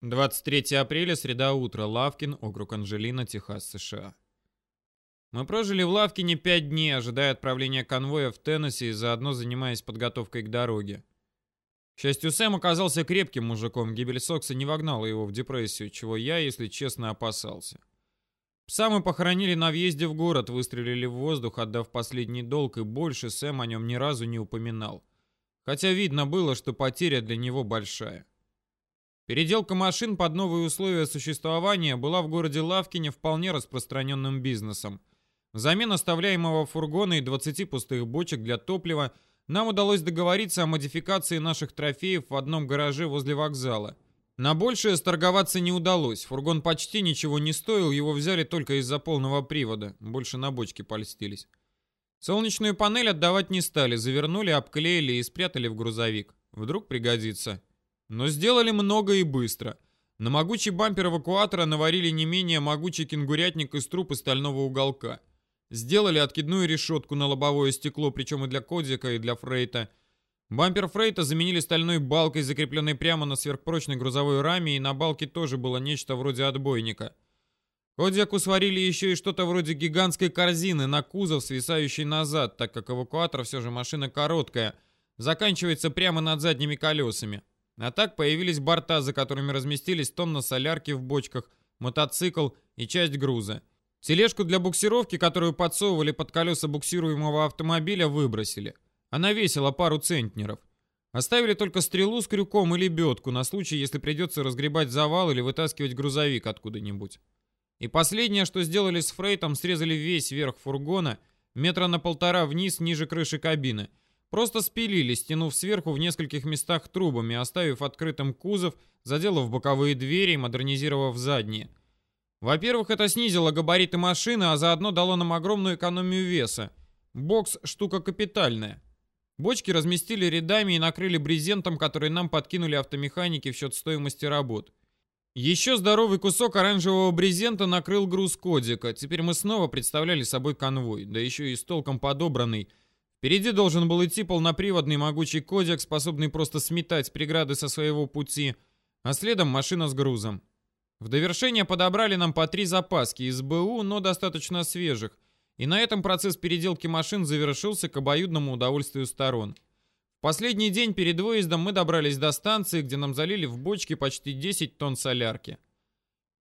23 апреля, среда утра, Лавкин, округ Анжелина, Техас, США. Мы прожили в Лавкине пять дней, ожидая отправления конвоя в Теннесси и заодно занимаясь подготовкой к дороге. К счастью, Сэм оказался крепким мужиком, гибель Сокса не вогнала его в депрессию, чего я, если честно, опасался. Пса мы похоронили на въезде в город, выстрелили в воздух, отдав последний долг, и больше Сэм о нем ни разу не упоминал. Хотя видно было, что потеря для него большая. Переделка машин под новые условия существования была в городе Лавкине вполне распространенным бизнесом. Взамен оставляемого фургона и 20 пустых бочек для топлива нам удалось договориться о модификации наших трофеев в одном гараже возле вокзала. На большее сторговаться не удалось, фургон почти ничего не стоил, его взяли только из-за полного привода, больше на бочке польстились. Солнечную панель отдавать не стали, завернули, обклеили и спрятали в грузовик. Вдруг пригодится. Но сделали много и быстро. На могучий бампер эвакуатора наварили не менее могучий кенгурятник из труб и стального уголка. Сделали откидную решетку на лобовое стекло, причем и для Кодика, и для Фрейта. Бампер Фрейта заменили стальной балкой, закрепленной прямо на сверхпрочной грузовой раме, и на балке тоже было нечто вроде отбойника. Кодиаку сварили еще и что-то вроде гигантской корзины на кузов, свисающей назад, так как эвакуатор все же машина короткая, заканчивается прямо над задними колесами. А так появились борта, за которыми разместились тонна солярки в бочках, мотоцикл и часть груза. Тележку для буксировки, которую подсовывали под колеса буксируемого автомобиля, выбросили. Она весила пару центнеров. Оставили только стрелу с крюком и лебедку на случай, если придется разгребать завал или вытаскивать грузовик откуда-нибудь. И последнее, что сделали с Фрейтом, срезали весь верх фургона, метра на полтора вниз, ниже крыши кабины – Просто спилили, стянув сверху в нескольких местах трубами, оставив открытым кузов, заделав боковые двери и модернизировав задние. Во-первых, это снизило габариты машины, а заодно дало нам огромную экономию веса. Бокс – штука капитальная. Бочки разместили рядами и накрыли брезентом, который нам подкинули автомеханики в счет стоимости работ. Еще здоровый кусок оранжевого брезента накрыл груз Кодика. Теперь мы снова представляли собой конвой, да еще и с толком подобранный – Впереди должен был идти полноприводный могучий кодек, способный просто сметать преграды со своего пути, а следом машина с грузом. В довершение подобрали нам по три запаски из БУ, но достаточно свежих, и на этом процесс переделки машин завершился к обоюдному удовольствию сторон. В последний день перед выездом мы добрались до станции, где нам залили в бочки почти 10 тонн солярки.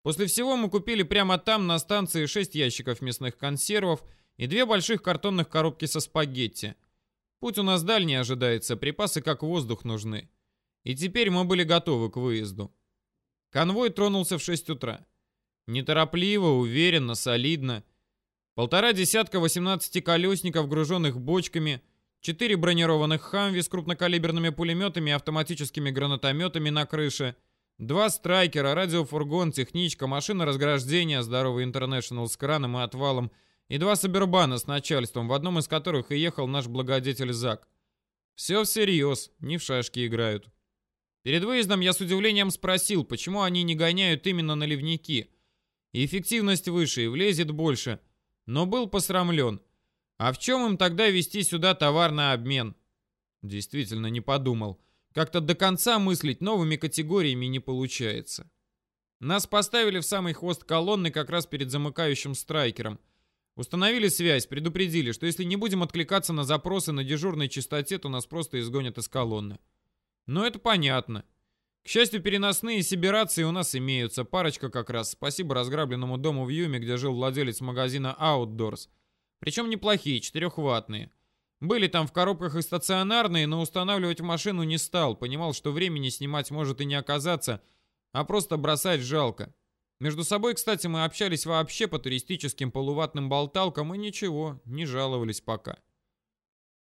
После всего мы купили прямо там, на станции, 6 ящиков мясных консервов – и две больших картонных коробки со спагетти. Путь у нас дальний ожидается, припасы как воздух нужны. И теперь мы были готовы к выезду. Конвой тронулся в 6 утра. Неторопливо, уверенно, солидно. Полтора десятка 18-колесников, груженных бочками, четыре бронированных «Хамви» с крупнокалиберными пулеметами и автоматическими гранатометами на крыше, два «Страйкера», радиофургон, техничка, машина разграждения, здоровый «Интернешнл» с краном и отвалом – и два Сабербана с начальством, в одном из которых и ехал наш благодетель Зак. Все всерьез, не в шашки играют. Перед выездом я с удивлением спросил, почему они не гоняют именно на ливники. Эффективность выше, и влезет больше. Но был посрамлен. А в чем им тогда вести сюда товар на обмен? Действительно, не подумал. Как-то до конца мыслить новыми категориями не получается. Нас поставили в самый хвост колонны как раз перед замыкающим страйкером – Установили связь, предупредили, что если не будем откликаться на запросы на дежурной частоте, то нас просто изгонят из колонны. Но это понятно. К счастью, переносные сибирации у нас имеются. Парочка как раз. Спасибо разграбленному дому в Юме, где жил владелец магазина Outdoors. Причем неплохие, четырехватные. Были там в коробках и стационарные, но устанавливать в машину не стал. Понимал, что времени снимать может и не оказаться, а просто бросать жалко. Между собой, кстати, мы общались вообще по туристическим полуватным болталкам и ничего, не жаловались пока.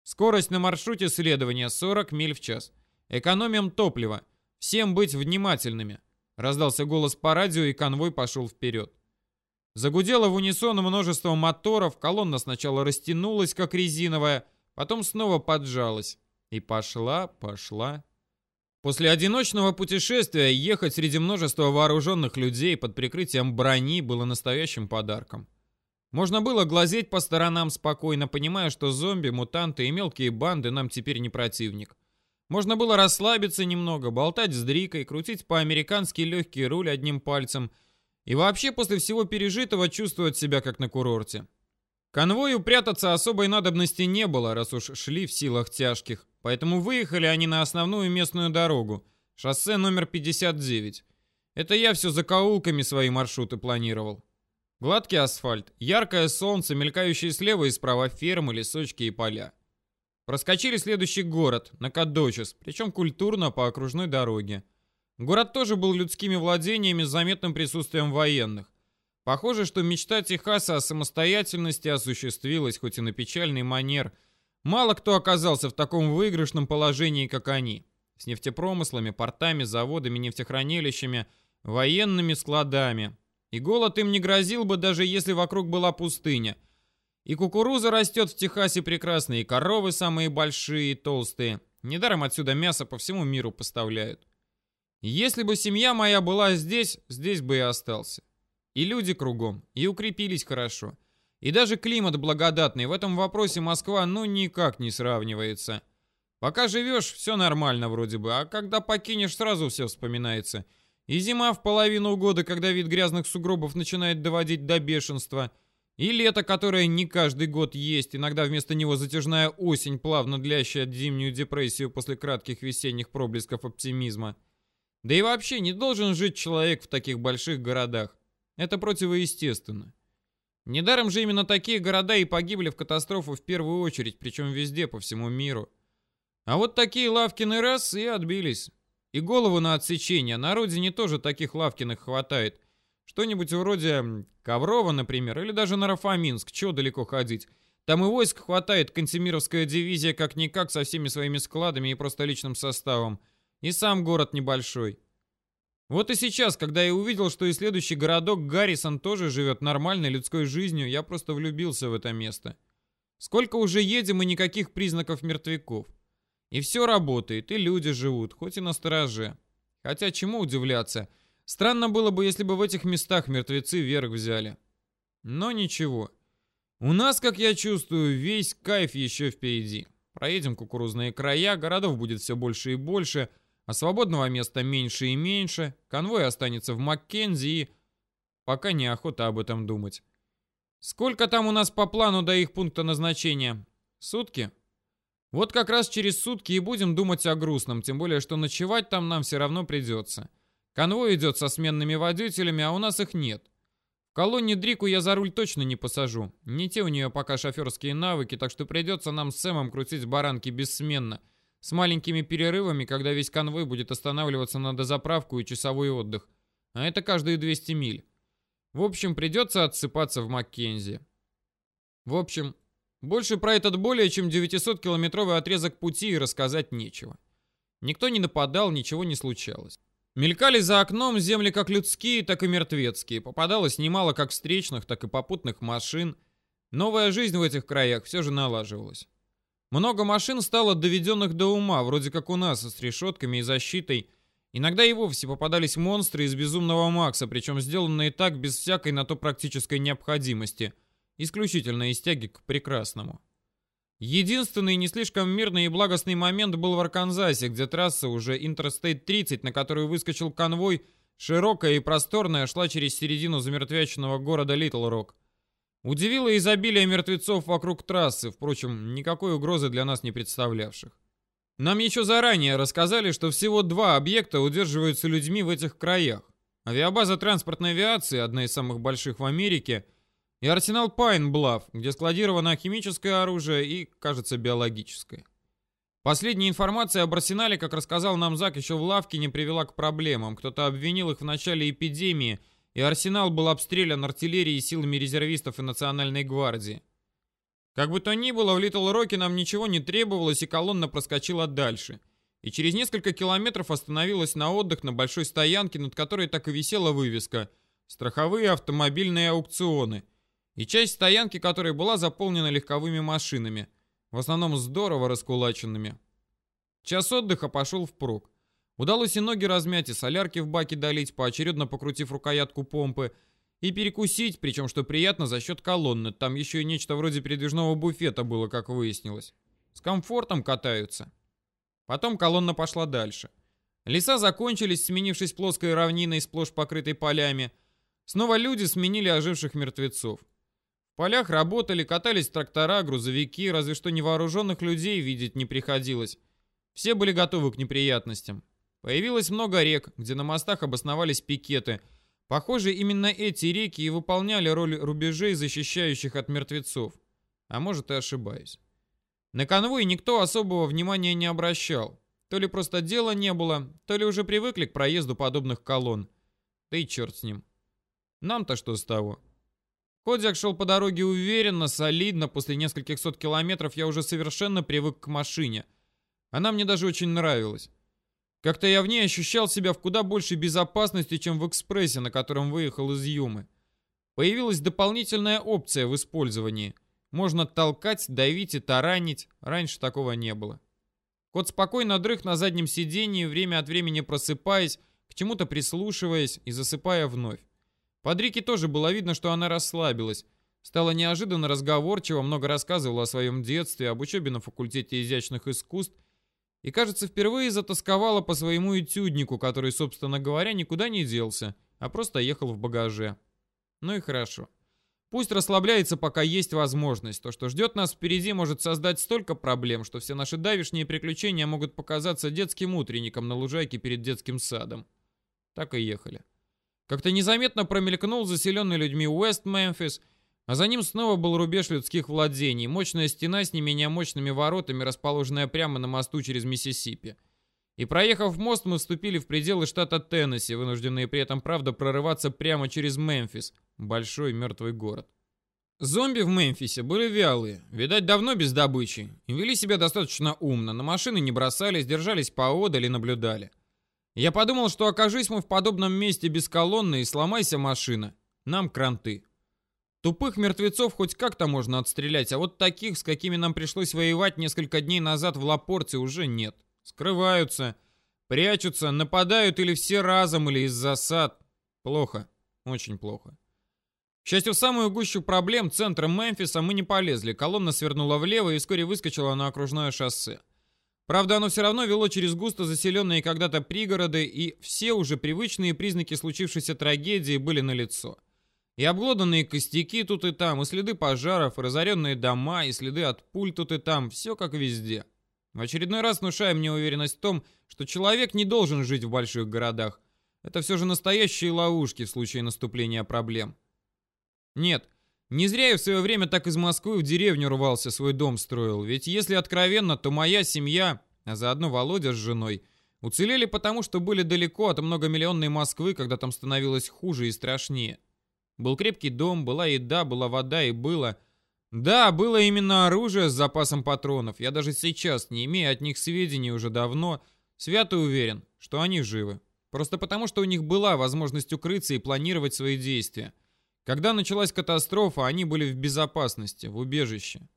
Скорость на маршруте следования 40 миль в час. Экономим топливо. Всем быть внимательными. Раздался голос по радио, и конвой пошел вперед. Загудело в унисон множество моторов, колонна сначала растянулась, как резиновая, потом снова поджалась. И пошла, пошла. После одиночного путешествия ехать среди множества вооруженных людей под прикрытием брони было настоящим подарком. Можно было глазеть по сторонам спокойно, понимая, что зомби, мутанты и мелкие банды нам теперь не противник. Можно было расслабиться немного, болтать с Дрикой, крутить по-американски легкий руль одним пальцем и вообще после всего пережитого чувствовать себя как на курорте. Конвою прятаться особой надобности не было, раз уж шли в силах тяжких, поэтому выехали они на основную местную дорогу, шоссе номер 59. Это я все закоулками свои маршруты планировал. Гладкий асфальт, яркое солнце, мелькающие слева и справа фермы, лесочки и поля. Проскочили следующий город, Накадочес, причем культурно по окружной дороге. Город тоже был людскими владениями с заметным присутствием военных. Похоже, что мечта Техаса о самостоятельности осуществилась, хоть и на печальный манер. Мало кто оказался в таком выигрышном положении, как они. С нефтепромыслами, портами, заводами, нефтехранилищами, военными складами. И голод им не грозил бы, даже если вокруг была пустыня. И кукуруза растет в Техасе прекрасно, и коровы самые большие и толстые. Недаром отсюда мясо по всему миру поставляют. Если бы семья моя была здесь, здесь бы и остался. И люди кругом, и укрепились хорошо. И даже климат благодатный, в этом вопросе Москва ну никак не сравнивается. Пока живешь, все нормально вроде бы, а когда покинешь, сразу все вспоминается. И зима в половину года, когда вид грязных сугробов начинает доводить до бешенства. И лето, которое не каждый год есть, иногда вместо него затяжная осень, плавно длящая зимнюю депрессию после кратких весенних проблесков оптимизма. Да и вообще не должен жить человек в таких больших городах. Это противоестественно. Недаром же именно такие города и погибли в катастрофу в первую очередь, причем везде, по всему миру. А вот такие Лавкины раз и отбились. И голову на отсечение. На родине тоже таких Лавкиных хватает. Что-нибудь вроде Коврова, например, или даже на Рафаминск. Чего далеко ходить? Там и войск хватает, Кантемировская дивизия как-никак со всеми своими складами и просто личным составом. И сам город небольшой. Вот и сейчас, когда я увидел, что и следующий городок Гаррисон тоже живет нормальной людской жизнью, я просто влюбился в это место. Сколько уже едем и никаких признаков мертвяков. И все работает, и люди живут, хоть и на стороже. Хотя чему удивляться? Странно было бы, если бы в этих местах мертвецы вверх взяли. Но ничего. У нас, как я чувствую, весь кайф еще впереди. Проедем кукурузные края, городов будет все больше и больше – а свободного места меньше и меньше, конвой останется в Маккензи и... Пока неохота об этом думать. Сколько там у нас по плану до их пункта назначения? Сутки? Вот как раз через сутки и будем думать о грустном, тем более, что ночевать там нам все равно придется. Конвой идет со сменными водителями, а у нас их нет. Колонне Дрику я за руль точно не посажу. Не те у нее пока шоферские навыки, так что придется нам с Сэмом крутить баранки бессменно – с маленькими перерывами, когда весь конвой будет останавливаться на дозаправку и часовой отдых. А это каждые 200 миль. В общем, придется отсыпаться в Маккензи. В общем, больше про этот более чем 900-километровый отрезок пути и рассказать нечего. Никто не нападал, ничего не случалось. Мелькали за окном земли как людские, так и мертвецкие. Попадалось немало как встречных, так и попутных машин. Новая жизнь в этих краях все же налаживалась. Много машин стало доведенных до ума, вроде как у нас, с решетками и защитой. Иногда и вовсе попадались монстры из Безумного Макса, причем сделанные так без всякой на то практической необходимости. Исключительно из тяги к прекрасному. Единственный не слишком мирный и благостный момент был в Арканзасе, где трасса уже Interstate 30, на которую выскочил конвой, широкая и просторная, шла через середину замертвяченного города Литл Рок. Удивило изобилие мертвецов вокруг трассы, впрочем, никакой угрозы для нас не представлявших. Нам еще заранее рассказали, что всего два объекта удерживаются людьми в этих краях. Авиабаза транспортной авиации, одна из самых больших в Америке, и арсенал Пайн-Блав, где складировано химическое оружие и, кажется, биологическое. Последняя информация об арсенале, как рассказал нам Зак, еще в лавке не привела к проблемам. Кто-то обвинил их в начале эпидемии – и арсенал был обстрелян артиллерией силами резервистов и Национальной гвардии. Как бы то ни было, в Литл Роке нам ничего не требовалось, и колонна проскочила дальше. И через несколько километров остановилась на отдых на большой стоянке, над которой так и висела вывеска «Страховые автомобильные аукционы», и часть стоянки которой была заполнена легковыми машинами, в основном здорово раскулаченными. Час отдыха пошел впрок. Удалось и ноги размять, и солярки в баке долить, поочередно покрутив рукоятку помпы, и перекусить, причем, что приятно, за счет колонны. Там еще и нечто вроде передвижного буфета было, как выяснилось. С комфортом катаются. Потом колонна пошла дальше. Леса закончились, сменившись плоской равниной, сплошь покрытой полями. Снова люди сменили оживших мертвецов. В полях работали, катались трактора, грузовики, разве что невооруженных людей видеть не приходилось. Все были готовы к неприятностям. Появилось много рек, где на мостах обосновались пикеты. Похоже, именно эти реки и выполняли роль рубежей, защищающих от мертвецов. А может и ошибаюсь. На конвой никто особого внимания не обращал. То ли просто дела не было, то ли уже привыкли к проезду подобных колонн. Да и черт с ним. Нам-то что с того? Кодиак шел по дороге уверенно, солидно. После нескольких сот километров я уже совершенно привык к машине. Она мне даже очень нравилась. Как-то я в ней ощущал себя в куда большей безопасности, чем в экспрессе, на котором выехал из Юмы. Появилась дополнительная опция в использовании. Можно толкать, давить и таранить. Раньше такого не было. Кот спокойно дрых на заднем сиденье, время от времени просыпаясь, к чему-то прислушиваясь и засыпая вновь. Под Рике тоже было видно, что она расслабилась. Стала неожиданно разговорчиво, много рассказывала о своем детстве, об учебе на факультете изящных искусств и, кажется, впервые затасковала по своему этюднику, который, собственно говоря, никуда не делся, а просто ехал в багаже. Ну и хорошо. Пусть расслабляется, пока есть возможность. То, что ждет нас впереди, может создать столько проблем, что все наши давишние приключения могут показаться детским утренником на лужайке перед детским садом. Так и ехали. Как-то незаметно промелькнул заселенный людьми Уэст-Мемфис, а за ним снова был рубеж людских владений, мощная стена с не менее мощными воротами, расположенная прямо на мосту через Миссисипи. И проехав мост, мы вступили в пределы штата Теннесси, вынужденные при этом, правда, прорываться прямо через Мемфис, большой мертвый город. Зомби в Мемфисе были вялые, видать, давно без добычи, и вели себя достаточно умно, на машины не бросались, держались поодаль и наблюдали. Я подумал, что окажись мы в подобном месте без колонны и сломайся машина, нам кранты. Тупых мертвецов хоть как-то можно отстрелять, а вот таких, с какими нам пришлось воевать несколько дней назад в Лапорте, уже нет. Скрываются, прячутся, нападают или все разом, или из засад. Плохо, очень плохо. К счастью, в самую гущу проблем центра Мемфиса мы не полезли. Колонна свернула влево и вскоре выскочила на окружное шоссе. Правда, оно все равно вело через густо заселенные когда-то пригороды, и все уже привычные признаки случившейся трагедии были налицо. И обглоданные костяки тут и там, и следы пожаров, и разоренные дома, и следы от пуль тут и там, все как везде. В очередной раз внушая мне уверенность в том, что человек не должен жить в больших городах. Это все же настоящие ловушки в случае наступления проблем. Нет, не зря я в свое время так из Москвы в деревню рвался, свой дом строил. Ведь если откровенно, то моя семья, а заодно Володя с женой, уцелели потому, что были далеко от многомиллионной Москвы, когда там становилось хуже и страшнее. Был крепкий дом, была еда, была вода и было... Да, было именно оружие с запасом патронов. Я даже сейчас, не имея от них сведений уже давно, свято уверен, что они живы. Просто потому, что у них была возможность укрыться и планировать свои действия. Когда началась катастрофа, они были в безопасности, в убежище.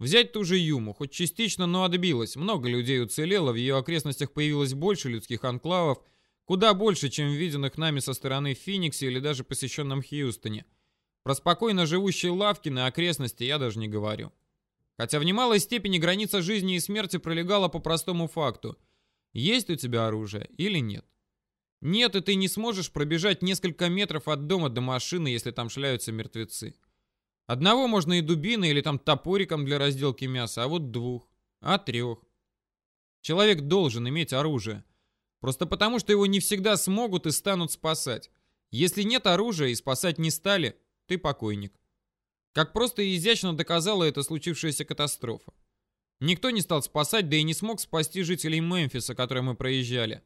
Взять ту же Юму, хоть частично, но отбилась. Много людей уцелело, в ее окрестностях появилось больше людских анклавов, куда больше, чем виденных нами со стороны Феникса или даже посещенном Хьюстоне. Про спокойно живущие лавки на окрестности я даже не говорю. Хотя в немалой степени граница жизни и смерти пролегала по простому факту. Есть у тебя оружие или нет? Нет, и ты не сможешь пробежать несколько метров от дома до машины, если там шляются мертвецы. Одного можно и дубиной или там топориком для разделки мяса, а вот двух, а трех. Человек должен иметь оружие. Просто потому, что его не всегда смогут и станут спасать. Если нет оружия и спасать не стали, ты покойник. Как просто и изящно доказала эта случившаяся катастрофа. Никто не стал спасать, да и не смог спасти жителей Мемфиса, которые мы проезжали.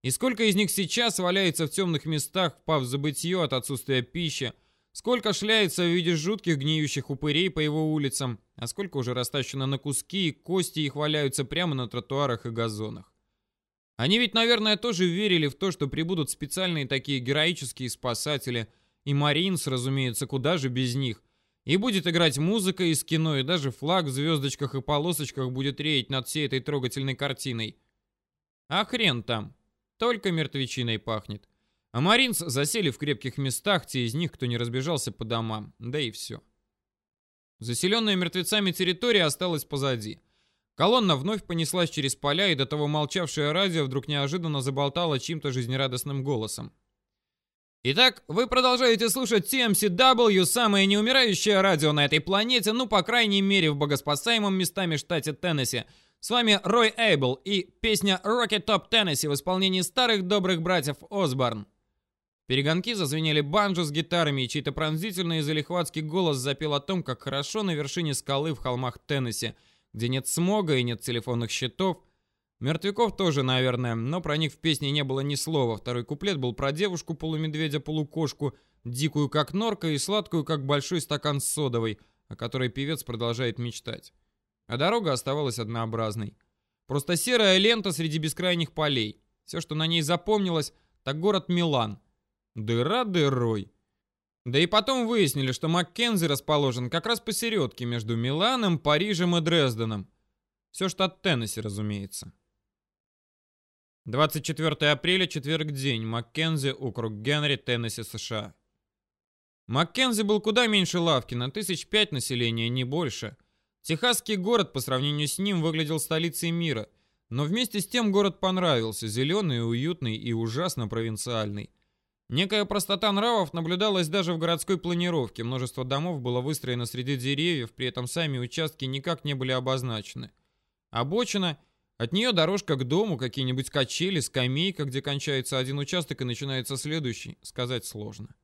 И сколько из них сейчас валяется в темных местах, впав в забытье от отсутствия пищи, сколько шляется в виде жутких гниющих упырей по его улицам, а сколько уже растащено на куски, и кости их валяются прямо на тротуарах и газонах. Они ведь, наверное, тоже верили в то, что прибудут специальные такие героические спасатели, и Маринс, разумеется, куда же без них, и будет играть музыка из кино, и даже флаг в звездочках и полосочках будет реять над всей этой трогательной картиной. А хрен там. Только мертвечиной пахнет. А маринц засели в крепких местах, те из них, кто не разбежался по домам. Да и все. Заселенная мертвецами территория осталась позади. Колонна вновь понеслась через поля, и до того молчавшее радио вдруг неожиданно заболтало чьим-то жизнерадостным голосом. Итак, вы продолжаете слушать TMCW, самое неумирающее радио на этой планете, ну, по крайней мере, в богоспасаемом местами штате Теннесси. С вами Рой Эйбл и песня Rocket Top Tennessee в исполнении старых добрых братьев Осборн. Перегонки зазвенели банджо с гитарами, и чей-то пронзительный и залихватский голос запел о том, как хорошо на вершине скалы в холмах Теннесси, где нет смога и нет телефонных счетов, Мертвяков тоже, наверное, но про них в песне не было ни слова. Второй куплет был про девушку полумедведя-полукошку, дикую как норка и сладкую как большой стакан содовой, о которой певец продолжает мечтать. А дорога оставалась однообразной. Просто серая лента среди бескрайних полей. Все, что на ней запомнилось, так город Милан. Дыра дырой. Да и потом выяснили, что Маккензи расположен как раз посередке между Миланом, Парижем и Дрезденом. Все штат Теннесси, разумеется. 24 апреля, четверг день, Маккензи, округ Генри, Теннесси, США. Маккензи был куда меньше Лавкина, тысяч пять населения, не больше. Техасский город по сравнению с ним выглядел столицей мира, но вместе с тем город понравился, зеленый, уютный и ужасно провинциальный. Некая простота нравов наблюдалась даже в городской планировке, множество домов было выстроено среди деревьев, при этом сами участки никак не были обозначены. Обочина от нее дорожка к дому, какие-нибудь качели, скамейка, где кончается один участок и начинается следующий, сказать сложно.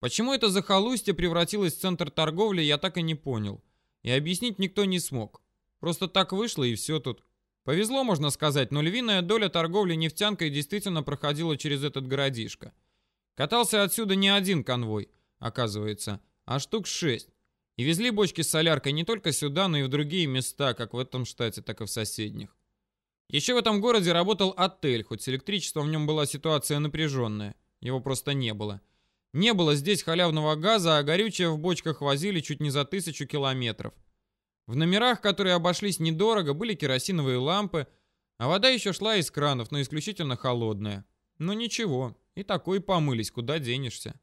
Почему это захолустье превратилось в центр торговли, я так и не понял. И объяснить никто не смог. Просто так вышло и все тут. Повезло, можно сказать, но львиная доля торговли нефтянкой действительно проходила через этот городишко. Катался отсюда не один конвой, оказывается, а штук шесть. И везли бочки с соляркой не только сюда, но и в другие места, как в этом штате, так и в соседних. Еще в этом городе работал отель, хоть с электричеством в нем была ситуация напряженная. Его просто не было. Не было здесь халявного газа, а горючее в бочках возили чуть не за тысячу километров. В номерах, которые обошлись недорого, были керосиновые лампы, а вода еще шла из кранов, но исключительно холодная. Но ничего, и такой помылись, куда денешься.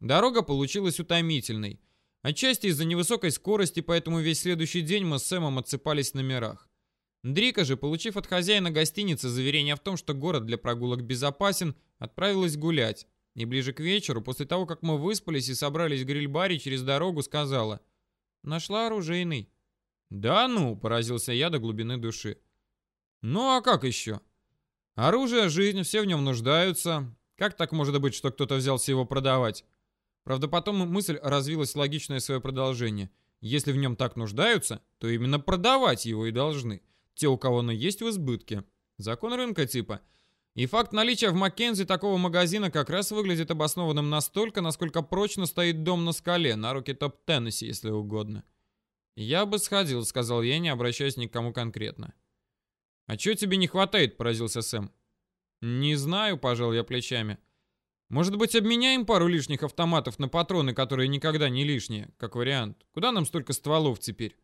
Дорога получилась утомительной. Отчасти из-за невысокой скорости, поэтому весь следующий день мы с Сэмом отсыпались в номерах. Дрика же, получив от хозяина гостиницы заверение в том, что город для прогулок безопасен, отправилась гулять. И ближе к вечеру, после того, как мы выспались и собрались в гриль-баре через дорогу, сказала «Нашла оружейный». «Да ну!» — поразился я до глубины души. «Ну а как еще?» «Оружие — жизнь, все в нем нуждаются. Как так может быть, что кто-то взялся его продавать?» Правда, потом мысль развилась логичное свое продолжение. Если в нем так нуждаются, то именно продавать его и должны те, у кого оно есть в избытке. Закон рынка типа. И факт наличия в Маккензи такого магазина как раз выглядит обоснованным настолько, насколько прочно стоит дом на скале, на руке топ Теннесси, если угодно. «Я бы сходил», — сказал я, не обращаясь ни к кому конкретно. «А чего тебе не хватает?» — поразился Сэм. «Не знаю», — пожал я плечами. «Может быть, обменяем пару лишних автоматов на патроны, которые никогда не лишние, как вариант? Куда нам столько стволов теперь?»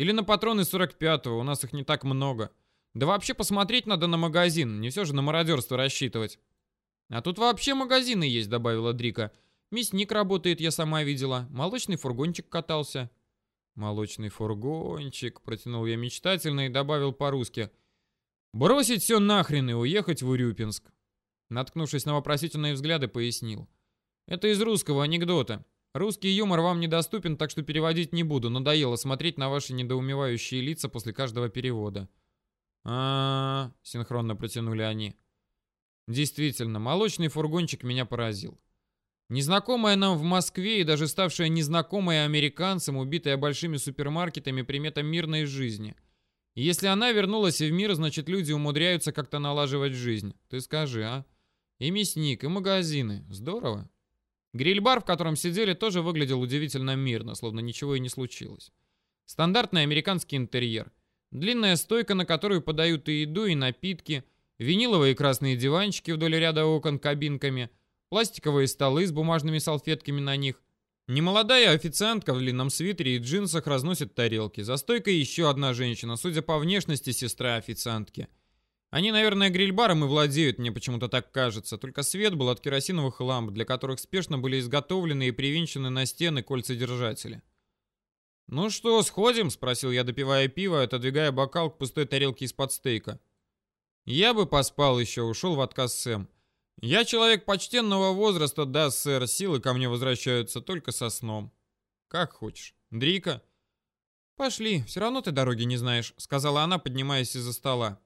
Или на патроны 45-го, у нас их не так много. Да вообще посмотреть надо на магазин, не все же на мародерство рассчитывать. А тут вообще магазины есть, добавила Дрика. Мясник работает, я сама видела. Молочный фургончик катался. Молочный фургончик, протянул я мечтательно и добавил по-русски. Бросить все нахрен и уехать в Урюпинск. Наткнувшись на вопросительные взгляды, пояснил. Это из русского анекдота. Русский юмор вам недоступен, так что переводить не буду. Надоело смотреть на ваши недоумевающие лица после каждого перевода. А, -а, -а синхронно протянули они. Действительно, молочный фургончик меня поразил. Незнакомая нам в Москве и даже ставшая незнакомой американцам, убитая большими супермаркетами, примета мирной жизни. Если она вернулась в мир, значит люди умудряются как-то налаживать жизнь. Ты скажи, а? И мясник, и магазины. Здорово. Гриль-бар, в котором сидели, тоже выглядел удивительно мирно, словно ничего и не случилось. Стандартный американский интерьер. Длинная стойка, на которую подают и еду, и напитки, виниловые красные диванчики вдоль ряда окон кабинками, пластиковые столы с бумажными салфетками на них. Немолодая официантка в длинном свитере и джинсах разносит тарелки. За стойкой еще одна женщина, судя по внешности, сестра официантки – они, наверное, гриль-баром и владеют, мне почему-то так кажется. Только свет был от керосиновых ламп, для которых спешно были изготовлены и привинчены на стены кольца-держатели. «Ну что, сходим?» — спросил я, допивая пиво, отодвигая бокал к пустой тарелке из-под стейка. «Я бы поспал еще», — ушел в отказ Сэм. «Я человек почтенного возраста, да, сэр, силы ко мне возвращаются только со сном». «Как хочешь. Дрика?» «Пошли, все равно ты дороги не знаешь», — сказала она, поднимаясь из-за стола.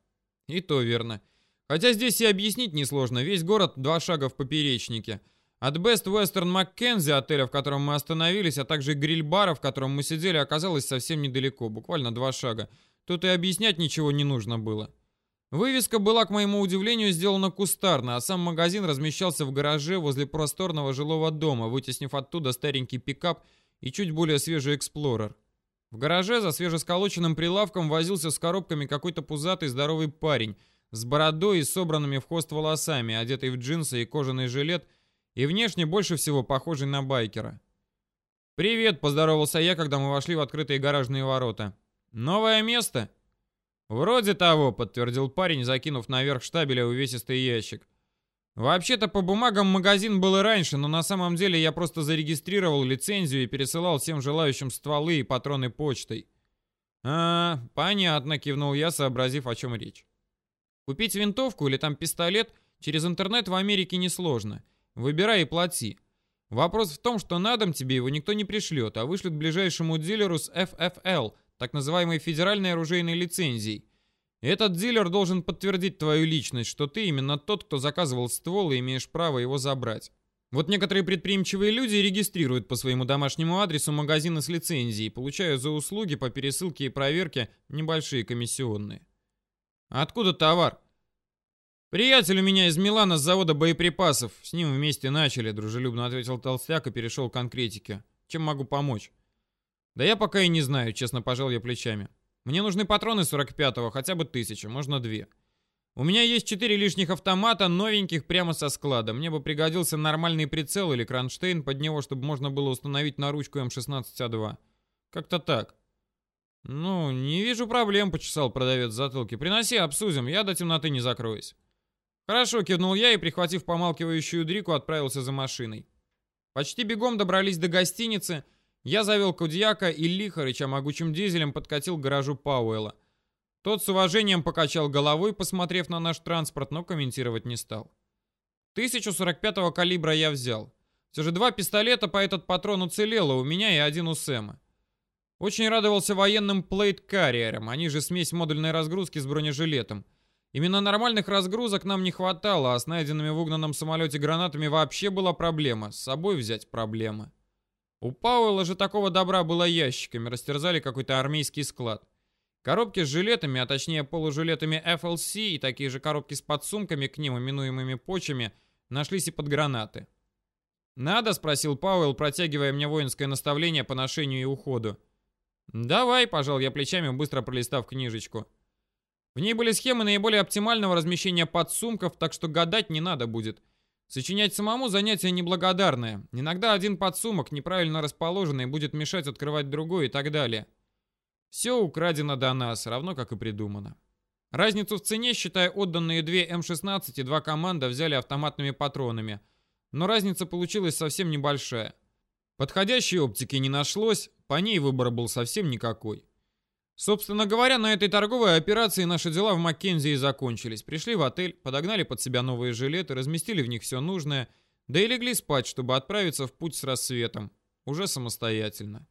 «И то верно. Хотя здесь и объяснить несложно. Весь город два шага в поперечнике». От Best Western Mackenzie, отеля, в котором мы остановились, а также гриль-бара, в котором мы сидели, оказалось совсем недалеко, буквально два шага. Тут и объяснять ничего не нужно было. Вывеска была, к моему удивлению, сделана кустарно, а сам магазин размещался в гараже возле просторного жилого дома, вытеснив оттуда старенький пикап и чуть более свежий эксплорер. В гараже за свежесколоченным прилавком возился с коробками какой-то пузатый здоровый парень с бородой и собранными в хвост волосами, одетый в джинсы и кожаный жилет – и внешне больше всего похожий на байкера. «Привет!» – поздоровался я, когда мы вошли в открытые гаражные ворота. «Новое место?» «Вроде того», – подтвердил парень, закинув наверх штабеля увесистый ящик. «Вообще-то по бумагам магазин был и раньше, но на самом деле я просто зарегистрировал лицензию и пересылал всем желающим стволы и патроны почтой». «А, понятно», — кивнул я, сообразив, о чем речь. «Купить винтовку или там пистолет через интернет в Америке несложно. Выбирай и плати. Вопрос в том, что на дом тебе его никто не пришлет, а вышлют ближайшему дилеру с FFL, так называемой федеральной оружейной лицензией. Этот дилер должен подтвердить твою личность, что ты именно тот, кто заказывал ствол и имеешь право его забрать. Вот некоторые предприимчивые люди регистрируют по своему домашнему адресу магазины с лицензией, получая за услуги по пересылке и проверке небольшие комиссионные. откуда товар? «Приятель у меня из Милана с завода боеприпасов. С ним вместе начали», — дружелюбно ответил Толстяк и перешел к конкретике. «Чем могу помочь?» «Да я пока и не знаю», — честно пожал я плечами. «Мне нужны патроны 45-го, хотя бы тысяча, можно две. У меня есть четыре лишних автомата, новеньких, прямо со склада. Мне бы пригодился нормальный прицел или кронштейн под него, чтобы можно было установить на ручку М16А2. Как-то так». «Ну, не вижу проблем», — почесал продавец затылки. «Приноси, обсудим, я до темноты не закроюсь». «Хорошо», — кивнул я и, прихватив помалкивающую Дрику, отправился за машиной. Почти бегом добрались до гостиницы. Я завел Кудьяка и Лихарыча могучим дизелем подкатил к гаражу Пауэлла. Тот с уважением покачал головой, посмотрев на наш транспорт, но комментировать не стал. 1045-го калибра я взял. Все же два пистолета по этот патрон уцелело у меня и один у Сэма. Очень радовался военным плейт-карриерам, они же смесь модульной разгрузки с бронежилетом. Именно нормальных разгрузок нам не хватало, а с найденными в угнанном самолете гранатами вообще была проблема. С собой взять проблема. У Пауэлла же такого добра было ящиками, растерзали какой-то армейский склад. Коробки с жилетами, а точнее полужилетами FLC и такие же коробки с подсумками к ним, именуемыми почами, нашлись и под гранаты. «Надо?» — спросил Пауэлл, протягивая мне воинское наставление по ношению и уходу. «Давай», — пожал я плечами, быстро пролистав книжечку. В ней были схемы наиболее оптимального размещения подсумков, так что гадать не надо будет. Сочинять самому занятие неблагодарное. Иногда один подсумок, неправильно расположенный, будет мешать открывать другой и так далее. Все украдено до нас, равно как и придумано. Разницу в цене, считая отданные две М16 и два команда, взяли автоматными патронами. Но разница получилась совсем небольшая. Подходящей оптики не нашлось, по ней выбор был совсем никакой. Собственно говоря, на этой торговой операции наши дела в Маккензи закончились. Пришли в отель, подогнали под себя новые жилеты, разместили в них все нужное, да и легли спать, чтобы отправиться в путь с рассветом, уже самостоятельно.